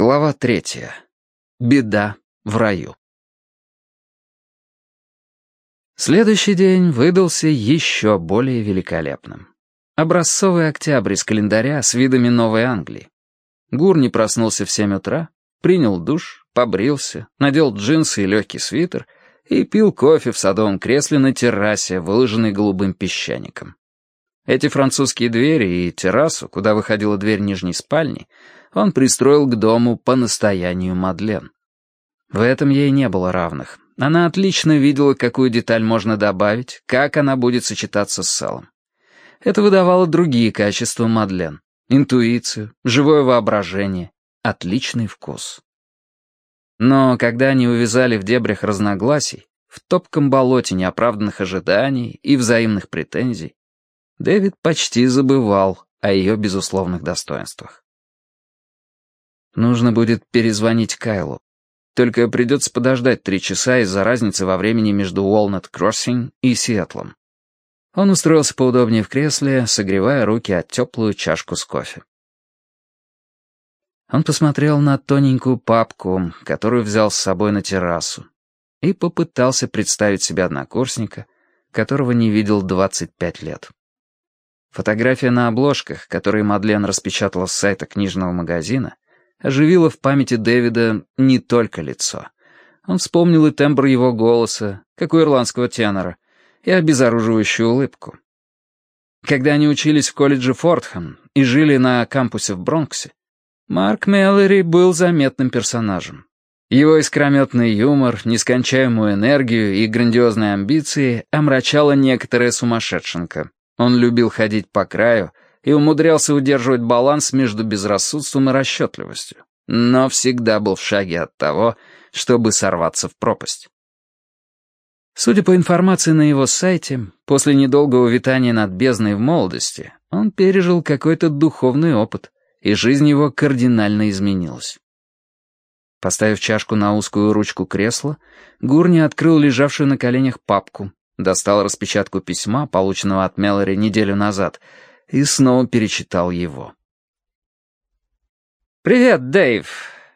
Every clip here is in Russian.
Глава третья. Беда в раю. Следующий день выдался еще более великолепным. Образцовый октябрь из календаря с видами Новой Англии. Гурни проснулся в семь утра, принял душ, побрился, надел джинсы и легкий свитер и пил кофе в садовом кресле на террасе, выложенной голубым песчаником. Эти французские двери и террасу, куда выходила дверь нижней спальни, он пристроил к дому по настоянию Мадлен. В этом ей не было равных. Она отлично видела, какую деталь можно добавить, как она будет сочетаться с салом. Это выдавало другие качества Мадлен. Интуицию, живое воображение, отличный вкус. Но когда они увязали в дебрях разногласий, в топком болоте неоправданных ожиданий и взаимных претензий, Дэвид почти забывал о ее безусловных достоинствах. Нужно будет перезвонить Кайлу. Только придется подождать три часа из-за разницы во времени между Уолнет-Кроссинг и Сиэтлом. Он устроился поудобнее в кресле, согревая руки от теплую чашку с кофе. Он посмотрел на тоненькую папку, которую взял с собой на террасу, и попытался представить себе однокурсника, которого не видел 25 лет. Фотография на обложках, которые Мадлен распечатала с сайта книжного магазина, оживила в памяти Дэвида не только лицо. Он вспомнил и тембр его голоса, как у ирландского тенора, и обезоруживающую улыбку. Когда они учились в колледже Фортхэм и жили на кампусе в Бронксе, Марк Меллори был заметным персонажем. Его искрометный юмор, нескончаемую энергию и грандиозные амбиции омрачала некоторая сумасшедшенка. Он любил ходить по краю — и умудрялся удерживать баланс между безрассудством и расчетливостью, но всегда был в шаге от того, чтобы сорваться в пропасть. Судя по информации на его сайте, после недолгого витания над бездной в молодости, он пережил какой-то духовный опыт, и жизнь его кардинально изменилась. Поставив чашку на узкую ручку кресла, Гурни открыл лежавшую на коленях папку, достал распечатку письма, полученного от Меллори неделю назад, и снова перечитал его. «Привет, Дэйв.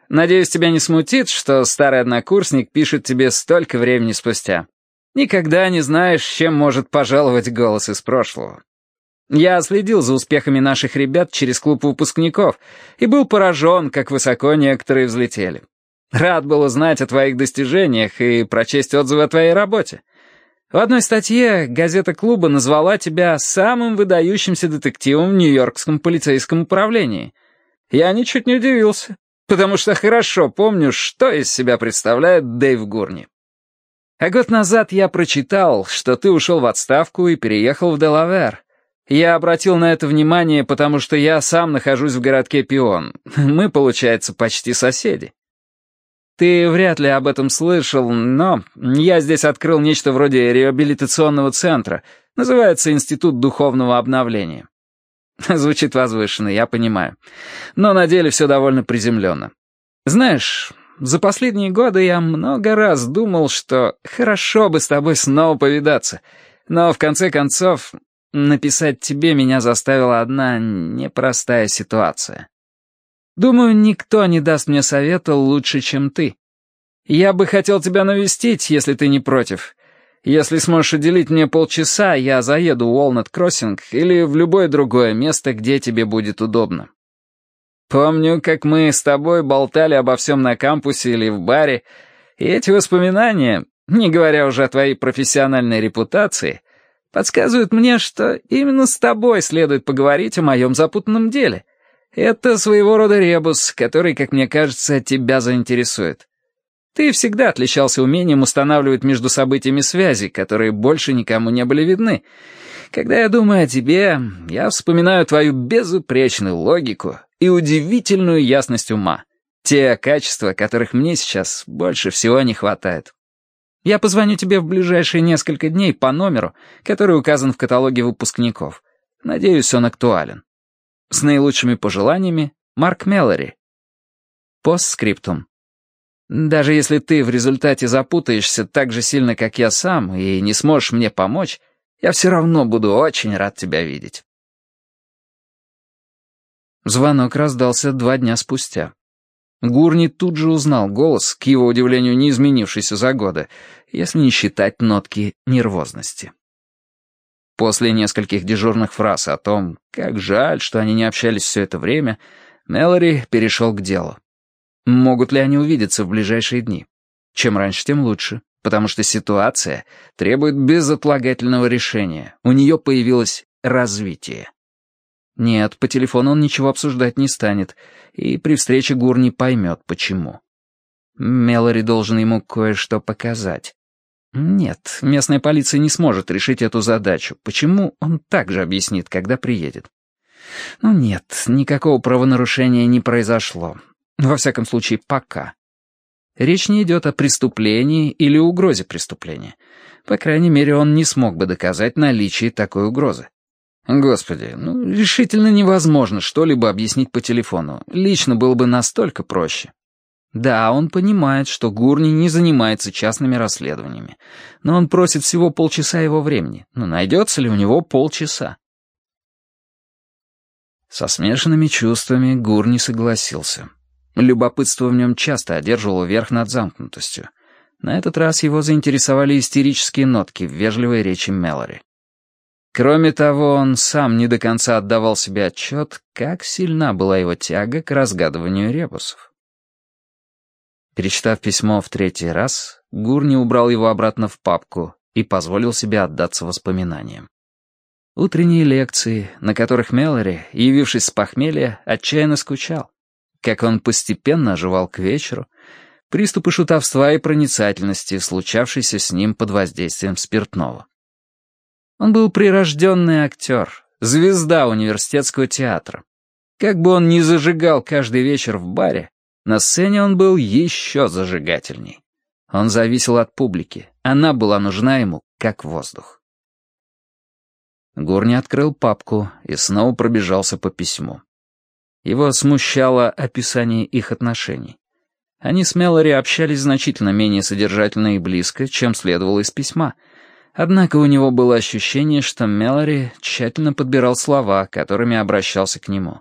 Надеюсь, тебя не смутит, что старый однокурсник пишет тебе столько времени спустя. Никогда не знаешь, чем может пожаловать голос из прошлого. Я следил за успехами наших ребят через клуб выпускников и был поражен, как высоко некоторые взлетели. Рад был узнать о твоих достижениях и прочесть отзывы о твоей работе. В одной статье газета клуба назвала тебя самым выдающимся детективом в Нью-Йоркском полицейском управлении. Я ничуть не удивился, потому что хорошо помню, что из себя представляет Дэйв Гурни. А год назад я прочитал, что ты ушел в отставку и переехал в Делавер. Я обратил на это внимание, потому что я сам нахожусь в городке Пион. Мы, получается, почти соседи. Ты вряд ли об этом слышал, но я здесь открыл нечто вроде реабилитационного центра. Называется Институт духовного обновления. Звучит возвышенно, я понимаю. Но на деле все довольно приземленно. Знаешь, за последние годы я много раз думал, что хорошо бы с тобой снова повидаться. Но в конце концов, написать тебе меня заставила одна непростая ситуация. Думаю, никто не даст мне совета лучше, чем ты. Я бы хотел тебя навестить, если ты не против. Если сможешь уделить мне полчаса, я заеду в Уолнет Кроссинг или в любое другое место, где тебе будет удобно. Помню, как мы с тобой болтали обо всем на кампусе или в баре, и эти воспоминания, не говоря уже о твоей профессиональной репутации, подсказывают мне, что именно с тобой следует поговорить о моем запутанном деле — это своего рода ребус, который, как мне кажется, тебя заинтересует. Ты всегда отличался умением устанавливать между событиями связи, которые больше никому не были видны. Когда я думаю о тебе, я вспоминаю твою безупречную логику и удивительную ясность ума. Те качества, которых мне сейчас больше всего не хватает. Я позвоню тебе в ближайшие несколько дней по номеру, который указан в каталоге выпускников. Надеюсь, он актуален. С наилучшими пожеланиями, Марк Меллори. Постскриптум. Даже если ты в результате запутаешься так же сильно, как я сам, и не сможешь мне помочь, я все равно буду очень рад тебя видеть. Звонок раздался два дня спустя. Гурни тут же узнал голос, к его удивлению не изменившийся за годы, если не считать нотки нервозности. После нескольких дежурных фраз о том, как жаль, что они не общались все это время, Мэлори перешел к делу. Могут ли они увидеться в ближайшие дни? Чем раньше, тем лучше, потому что ситуация требует безотлагательного решения. У нее появилось развитие. Нет, по телефону он ничего обсуждать не станет, и при встрече Гурни поймет, почему. Мелори должен ему кое-что показать. Нет, местная полиция не сможет решить эту задачу. Почему, он также объяснит, когда приедет. Ну нет, никакого правонарушения не произошло. Во всяком случае, пока. Речь не идет о преступлении или угрозе преступления. По крайней мере, он не смог бы доказать наличие такой угрозы. Господи, ну, решительно невозможно что-либо объяснить по телефону. Лично было бы настолько проще. Да, он понимает, что Гурни не занимается частными расследованиями. Но он просит всего полчаса его времени. Ну, найдется ли у него полчаса? Со смешанными чувствами Гурни согласился. Любопытство в нем часто одерживало верх над замкнутостью. На этот раз его заинтересовали истерические нотки в вежливой речи Мелори. Кроме того, он сам не до конца отдавал себе отчет, как сильна была его тяга к разгадыванию ребусов. Перечитав письмо в третий раз, Гурни убрал его обратно в папку и позволил себе отдаться воспоминаниям. Утренние лекции, на которых Мелори, явившись с похмелья, отчаянно скучал. Как он постепенно оживал к вечеру, приступы шутовства и проницательности, случавшиеся с ним под воздействием спиртного. Он был прирожденный актер, звезда университетского театра. Как бы он ни зажигал каждый вечер в баре, на сцене он был еще зажигательней. Он зависел от публики, она была нужна ему, как воздух. Гурни открыл папку и снова пробежался по письму. Его смущало описание их отношений. Они с Мелори общались значительно менее содержательно и близко, чем следовало из письма — Однако у него было ощущение, что Мелори тщательно подбирал слова, которыми обращался к нему.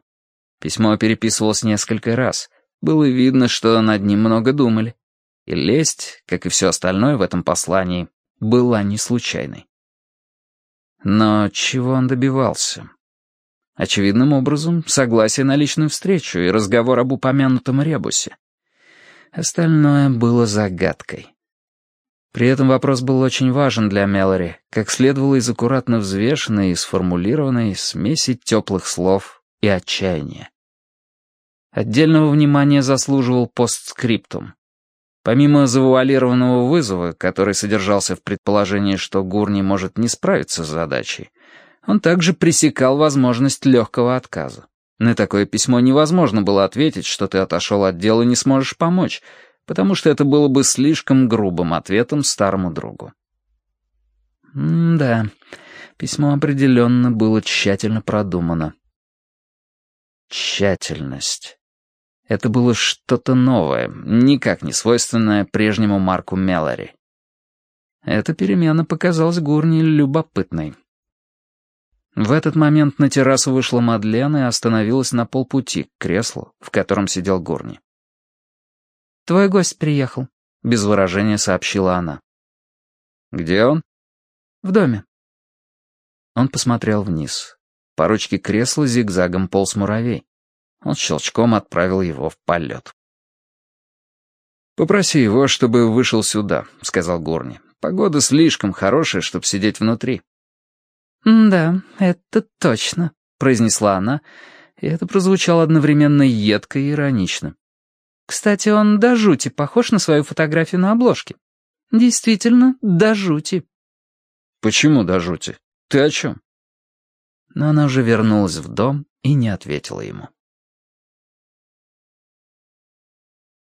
Письмо переписывалось несколько раз. Было видно, что над ним много думали. И лесть, как и все остальное в этом послании, была не случайной. Но чего он добивался? Очевидным образом, согласие на личную встречу и разговор об упомянутом ребусе. Остальное было загадкой. При этом вопрос был очень важен для Мелори, как следовало из аккуратно взвешенной и сформулированной смеси теплых слов и отчаяния. Отдельного внимания заслуживал постскриптум. Помимо завуалированного вызова, который содержался в предположении, что Гурни может не справиться с задачей, он также пресекал возможность легкого отказа. На такое письмо невозможно было ответить, что ты отошел от дела и не сможешь помочь, потому что это было бы слишком грубым ответом старому другу. М да, письмо определенно было тщательно продумано. Тщательность. Это было что-то новое, никак не свойственное прежнему Марку Меллори. Эта перемена показалась Гурни любопытной. В этот момент на террасу вышла Мадлен и остановилась на полпути к креслу, в котором сидел Гурни. «Твой гость приехал», — без выражения сообщила она. «Где он?» «В доме». Он посмотрел вниз. По ручке кресла зигзагом полз муравей. Он щелчком отправил его в полет. «Попроси его, чтобы вышел сюда», — сказал Горни. «Погода слишком хорошая, чтобы сидеть внутри». «Да, это точно», — произнесла она, и это прозвучало одновременно едко и иронично. Кстати, он до жути похож на свою фотографию на обложке. Действительно, до жути. Почему до жути? Ты о чем? Но она уже вернулась в дом и не ответила ему.